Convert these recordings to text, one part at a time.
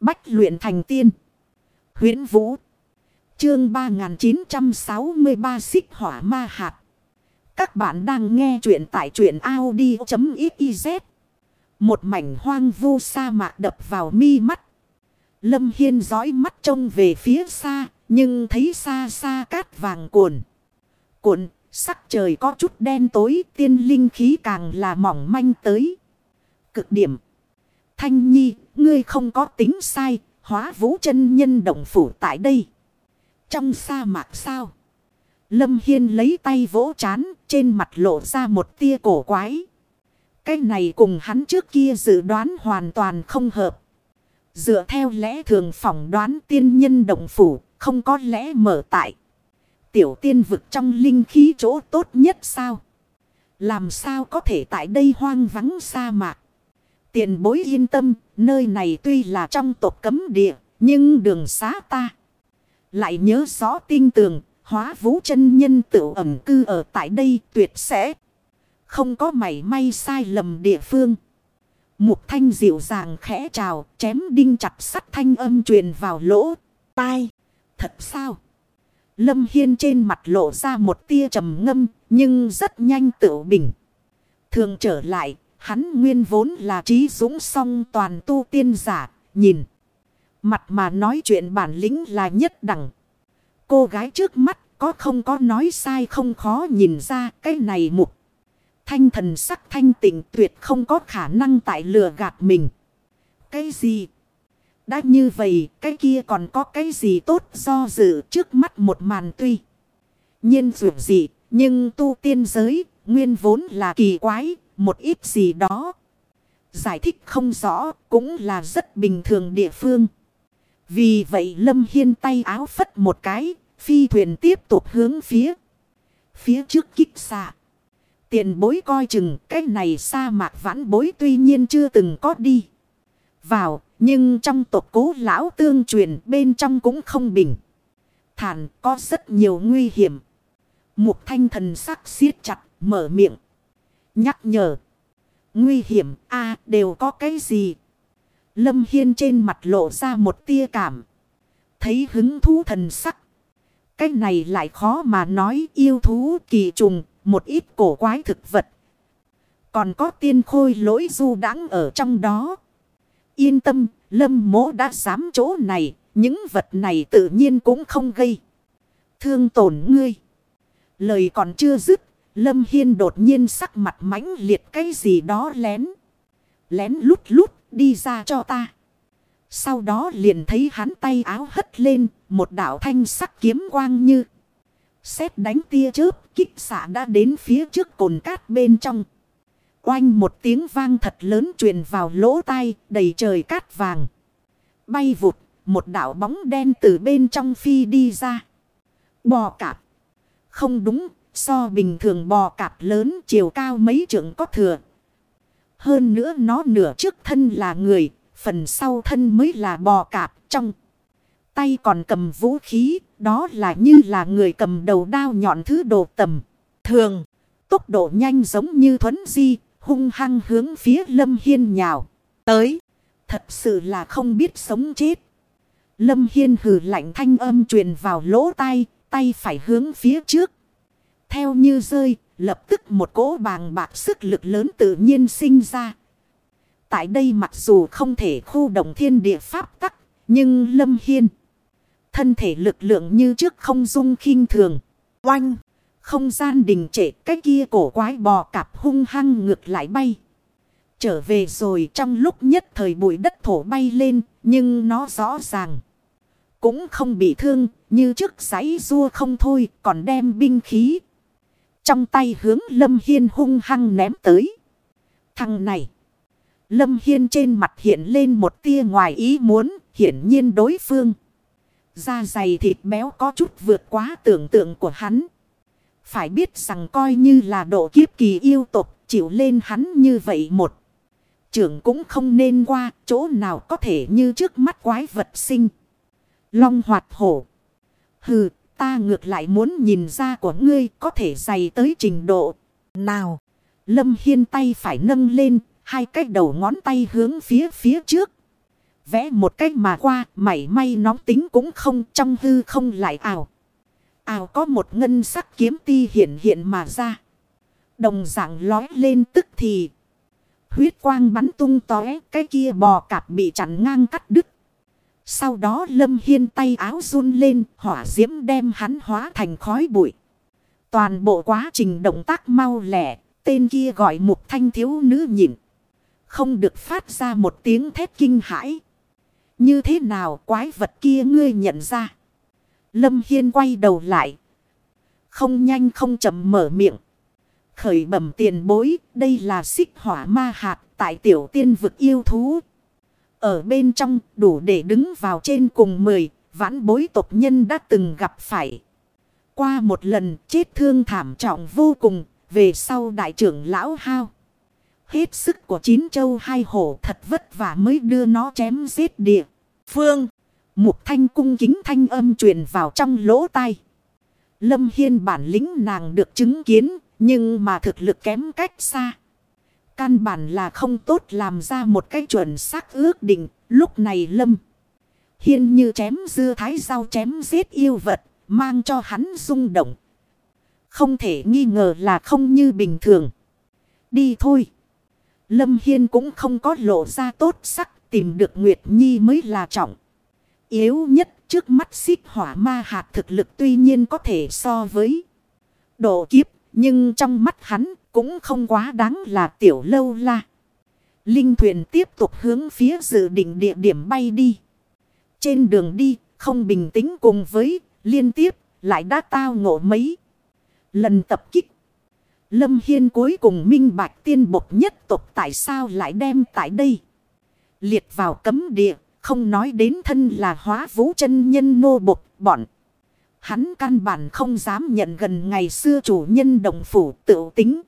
Bách luyện thành tiên. huyễn Vũ. Chương 3963 xích hỏa ma hạt. Các bạn đang nghe truyện tại truyện Audi.xyz. Một mảnh hoang vu sa mạc đập vào mi mắt. Lâm Hiên dõi mắt trông về phía xa. Nhưng thấy xa xa cát vàng cuồn. Cuộn sắc trời có chút đen tối. Tiên linh khí càng là mỏng manh tới. Cực điểm. Thanh Nhi, ngươi không có tính sai, hóa vũ chân nhân động phủ tại đây. Trong sa mạc sao? Lâm Hiên lấy tay vỗ chán, trên mặt lộ ra một tia cổ quái. Cái này cùng hắn trước kia dự đoán hoàn toàn không hợp. Dựa theo lẽ thường phỏng đoán tiên nhân động phủ, không có lẽ mở tại. Tiểu tiên vực trong linh khí chỗ tốt nhất sao? Làm sao có thể tại đây hoang vắng sa mạc? Tiền bối yên tâm, nơi này tuy là trong tộc cấm địa, nhưng đường xá ta. Lại nhớ rõ tin tưởng hóa vũ chân nhân tự ẩm cư ở tại đây tuyệt sẽ. Không có mảy may sai lầm địa phương. Mục thanh dịu dàng khẽ trào, chém đinh chặt sắt thanh âm truyền vào lỗ, tai. Thật sao? Lâm Hiên trên mặt lộ ra một tia trầm ngâm, nhưng rất nhanh tự bình. Thường trở lại, Hắn nguyên vốn là trí dũng song toàn tu tiên giả, nhìn. Mặt mà nói chuyện bản lĩnh là nhất đẳng. Cô gái trước mắt có không có nói sai không khó nhìn ra cái này mục. Thanh thần sắc thanh tịnh tuyệt không có khả năng tại lừa gạt mình. Cái gì? Đã như vậy cái kia còn có cái gì tốt do dự trước mắt một màn tuy. nhiên dù gì nhưng tu tiên giới nguyên vốn là kỳ quái một ít gì đó. Giải thích không rõ cũng là rất bình thường địa phương. Vì vậy Lâm Hiên tay áo phất một cái, phi thuyền tiếp tục hướng phía. Phía trước kích xạ. Tiền bối coi chừng cái này sa mạc vãn bối tuy nhiên chưa từng có đi. Vào, nhưng trong tộc cố lão tương truyền bên trong cũng không bình. Thản có rất nhiều nguy hiểm. Mục thanh thần sắc siết chặt, mở miệng. Nhắc nhở. Nguy hiểm a đều có cái gì? Lâm Hiên trên mặt lộ ra một tia cảm. Thấy hứng thú thần sắc. Cái này lại khó mà nói yêu thú kỳ trùng, một ít cổ quái thực vật. Còn có tiên khôi lỗi du đãng ở trong đó. Yên tâm, lâm mỗ đã dám chỗ này, những vật này tự nhiên cũng không gây. Thương tổn ngươi. Lời còn chưa dứt, Lâm Hiên đột nhiên sắc mặt mãnh liệt cái gì đó lén. Lén lút lút đi ra cho ta. Sau đó liền thấy hắn tay áo hất lên, một đạo thanh sắc kiếm quang như. Xét đánh tia chớp, kích xạ đã đến phía trước cồn cát bên trong. Oanh một tiếng vang thật lớn truyền vào lỗ tai, đầy trời cát vàng. Bay vụt, một đạo bóng đen từ bên trong phi đi ra. Bò cạp. Không đúng So bình thường bò cạp lớn chiều cao mấy trượng có thừa. Hơn nữa nó nửa trước thân là người, phần sau thân mới là bò cạp trong. Tay còn cầm vũ khí, đó là như là người cầm đầu đao nhọn thứ đồ tầm. Thường, tốc độ nhanh giống như thuấn di, hung hăng hướng phía Lâm Hiên nhào. Tới, thật sự là không biết sống chết. Lâm Hiên hử lạnh thanh âm truyền vào lỗ tai, tay phải hướng phía trước. Theo như rơi, lập tức một cỗ bàng bạc sức lực lớn tự nhiên sinh ra. Tại đây mặc dù không thể khu động thiên địa pháp tắc, nhưng Lâm Hiên. Thân thể lực lượng như trước không dung khinh thường. Oanh! Không gian đình trệ cái kia cổ quái bò cạp hung hăng ngược lại bay. Trở về rồi trong lúc nhất thời bụi đất thổ bay lên, nhưng nó rõ ràng. Cũng không bị thương, như trước giấy rua không thôi, còn đem binh khí trong tay hướng Lâm Hiên hung hăng ném tới. Thằng này. Lâm Hiên trên mặt hiện lên một tia ngoài ý muốn. Hiển nhiên đối phương. Da dày thịt béo có chút vượt quá tưởng tượng của hắn. Phải biết rằng coi như là độ kiếp kỳ yêu tục chịu lên hắn như vậy một. Trưởng cũng không nên qua chỗ nào có thể như trước mắt quái vật sinh. Long hoạt hổ. Hừ Ta ngược lại muốn nhìn ra của ngươi có thể dày tới trình độ nào. Lâm Hiên tay phải nâng lên, hai cái đầu ngón tay hướng phía phía trước. vẽ một cách mà qua, mảy may nóng tính cũng không, trong hư không lại ảo. Ảo có một ngân sắc kiếm ti hiện hiện mà ra. Đồng dạng lói lên tức thì. Huyết quang bắn tung tóe, cái kia bò cạp bị chặn ngang cắt đứt. Sau đó Lâm Hiên tay áo run lên, hỏa diễm đem hắn hóa thành khói bụi. Toàn bộ quá trình động tác mau lẻ, tên kia gọi mục thanh thiếu nữ nhịn. Không được phát ra một tiếng thét kinh hãi. Như thế nào quái vật kia ngươi nhận ra? Lâm Hiên quay đầu lại. Không nhanh không chậm mở miệng. Khởi bẩm tiền bối, đây là xích hỏa ma hạt tại tiểu tiên vực yêu thú. Ở bên trong đủ để đứng vào trên cùng mười, vãn bối tộc nhân đã từng gặp phải. Qua một lần chết thương thảm trọng vô cùng, về sau đại trưởng lão hao. Hết sức của chín châu hai hổ thật vất vả mới đưa nó chém giết địa. Phương, mục thanh cung kính thanh âm truyền vào trong lỗ tai. Lâm Hiên bản lĩnh nàng được chứng kiến, nhưng mà thực lực kém cách xa. Căn bản là không tốt làm ra một cái chuẩn xác ước định. Lúc này Lâm Hiên như chém dưa thái rau chém giết yêu vật. Mang cho hắn rung động. Không thể nghi ngờ là không như bình thường. Đi thôi. Lâm Hiên cũng không có lộ ra tốt sắc. Tìm được Nguyệt Nhi mới là trọng. Yếu nhất trước mắt xích hỏa ma hạt thực lực tuy nhiên có thể so với độ kiếp. Nhưng trong mắt hắn cũng không quá đáng là tiểu lâu la. Linh thuyền tiếp tục hướng phía dự định địa điểm bay đi. Trên đường đi, không bình tĩnh cùng với liên tiếp, lại đã tao ngộ mấy. Lần tập kích. Lâm Hiên cuối cùng minh bạch tiên bộc nhất tục tại sao lại đem tại đây. Liệt vào cấm địa, không nói đến thân là hóa vũ chân nhân nô bộc bọn. Hắn căn bản không dám nhận gần ngày xưa chủ nhân đồng phủ tự tính.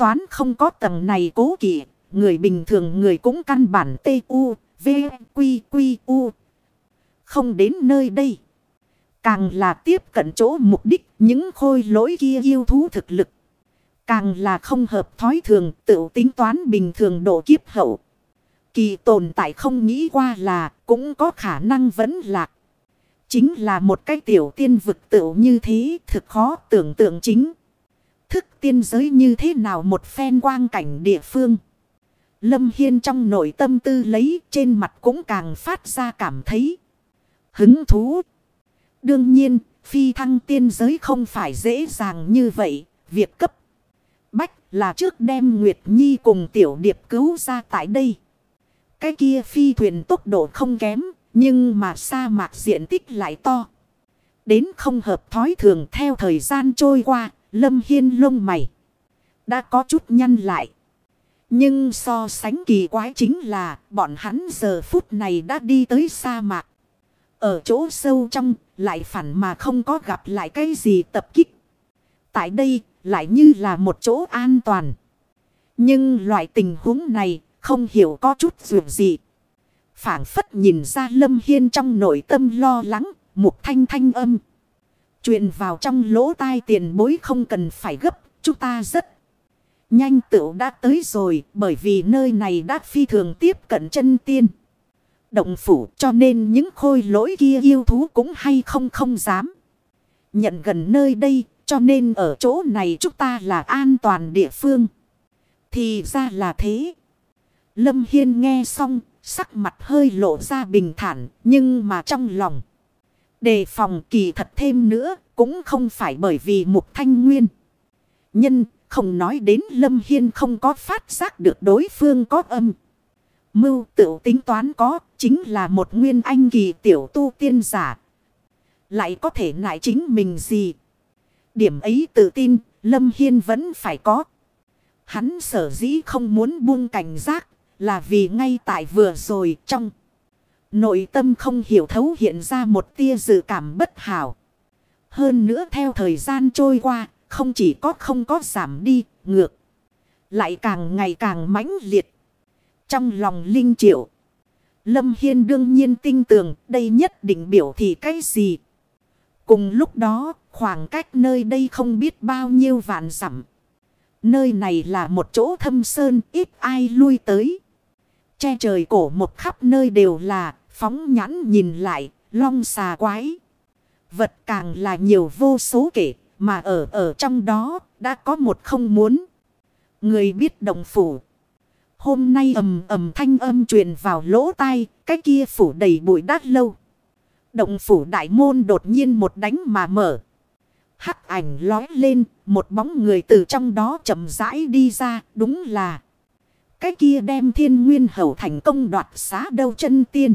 Toán không có tầng này cố kỵ, người bình thường người cũng căn bản T U v, quy, quy, u. Không đến nơi đây. Càng là tiếp cận chỗ mục đích những khôi lỗi kia yêu thú thực lực. Càng là không hợp thói thường tự tính toán bình thường độ kiếp hậu. Kỳ tồn tại không nghĩ qua là cũng có khả năng vẫn lạc. Chính là một cái tiểu tiên vực tựu như thế thực khó tưởng tượng chính. Thức tiên giới như thế nào một phen quang cảnh địa phương. Lâm Hiên trong nội tâm tư lấy trên mặt cũng càng phát ra cảm thấy hứng thú. Đương nhiên, phi thăng tiên giới không phải dễ dàng như vậy. Việc cấp bách là trước đem Nguyệt Nhi cùng tiểu điệp cứu ra tại đây. Cái kia phi thuyền tốc độ không kém, nhưng mà sa mạc diện tích lại to. Đến không hợp thói thường theo thời gian trôi qua, Lâm Hiên lông mày. Đã có chút nhăn lại. Nhưng so sánh kỳ quái chính là bọn hắn giờ phút này đã đi tới sa mạc. Ở chỗ sâu trong lại phản mà không có gặp lại cái gì tập kích. Tại đây lại như là một chỗ an toàn. Nhưng loại tình huống này không hiểu có chút dù gì phảng phất nhìn ra Lâm Hiên trong nội tâm lo lắng, một thanh thanh âm truyền vào trong lỗ tai tiền bối không cần phải gấp, chúng ta rất nhanh tựu đã tới rồi bởi vì nơi này đã phi thường tiếp cận chân tiên. Động phủ cho nên những khôi lỗi kia yêu thú cũng hay không không dám. Nhận gần nơi đây cho nên ở chỗ này chúng ta là an toàn địa phương. Thì ra là thế. Lâm Hiên nghe xong Sắc mặt hơi lộ ra bình thản, nhưng mà trong lòng. Đề phòng kỳ thật thêm nữa, cũng không phải bởi vì mục thanh nguyên. Nhân, không nói đến Lâm Hiên không có phát giác được đối phương có âm. Mưu tự tính toán có, chính là một nguyên anh kỳ tiểu tu tiên giả. Lại có thể nại chính mình gì? Điểm ấy tự tin, Lâm Hiên vẫn phải có. Hắn sở dĩ không muốn buông cảnh giác, là vì ngay tại vừa rồi trong nội tâm không hiểu thấu hiện ra một tia dự cảm bất hảo. Hơn nữa theo thời gian trôi qua, không chỉ có không có giảm đi, ngược. Lại càng ngày càng mãnh liệt. Trong lòng linh triệu. Lâm Hiên đương nhiên tin tưởng đây nhất định biểu thị cái gì. Cùng lúc đó, khoảng cách nơi đây không biết bao nhiêu vạn dặm Nơi này là một chỗ thâm sơn ít ai lui tới. Che trời cổ một khắp nơi đều là phóng nhãn nhìn lại, long xà quái. Vật càng là nhiều vô số kể, mà ở ở trong đó đã có một không muốn. Người biết động phủ. Hôm nay ầm ầm thanh âm truyền vào lỗ tai, cái kia phủ đầy bụi đát lâu. Động phủ đại môn đột nhiên một đánh mà mở. Hắc ảnh lói lên, một bóng người từ trong đó chậm rãi đi ra, đúng là. Cái kia đem thiên nguyên hậu thành công đoạt xá đâu chân tiên.